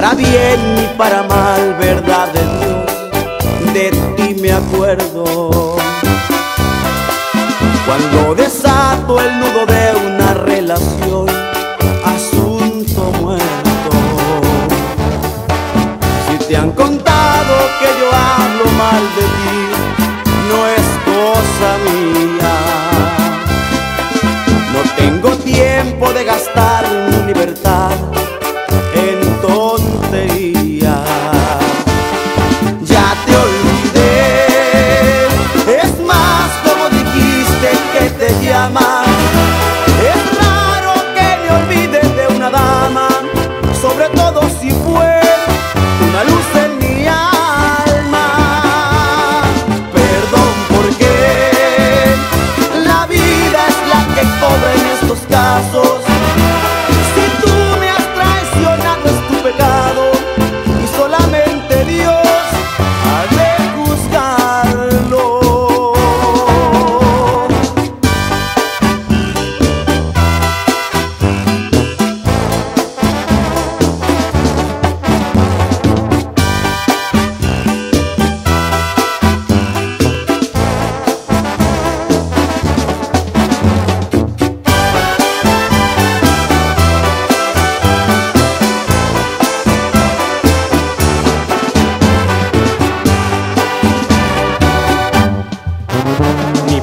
para bien ni para mal, verdad de Dios, de ti me acuerdo. Cuando desato el nudo de una relación, asunto muerto. Si te han contado que yo hablo mal de ti, no es cosa mía.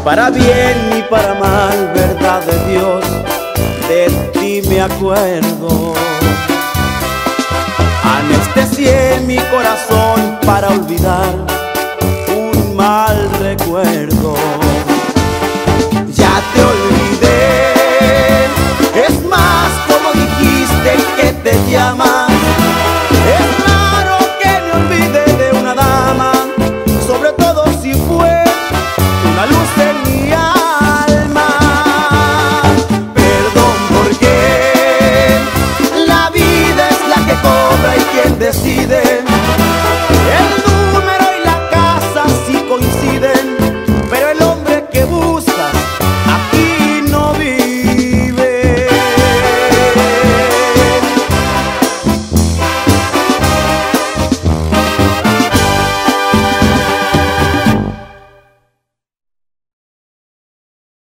Para bien ni para mal, verdad de Dios, de ti me acuerdo. Anestesié mi corazón para olvidar